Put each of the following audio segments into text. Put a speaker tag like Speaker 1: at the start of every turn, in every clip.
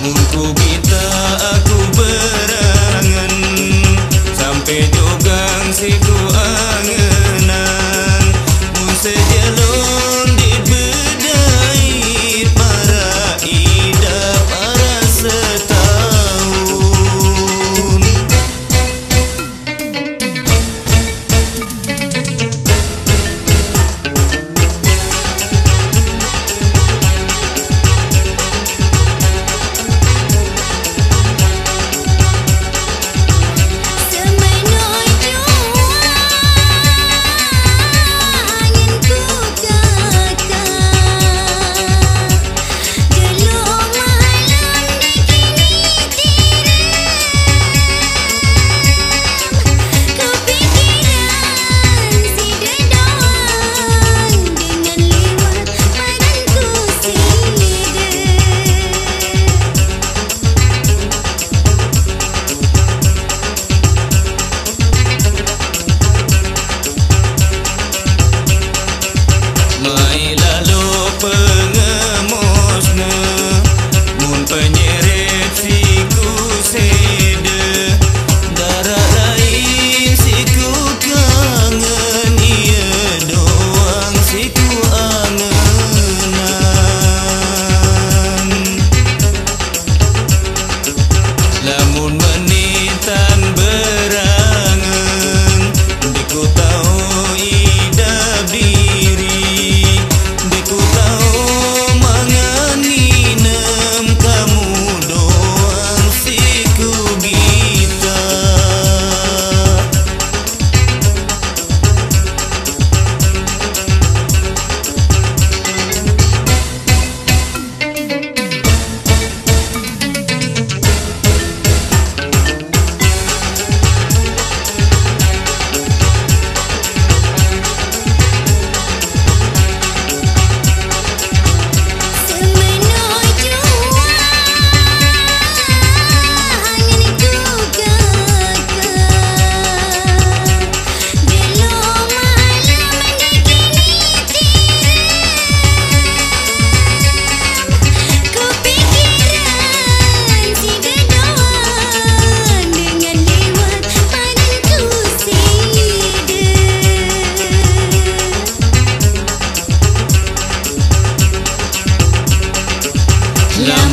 Speaker 1: Munku kita aku berangan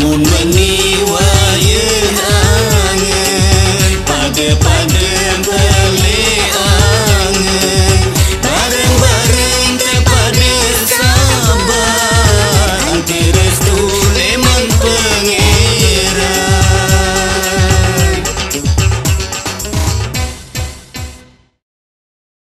Speaker 1: 无论。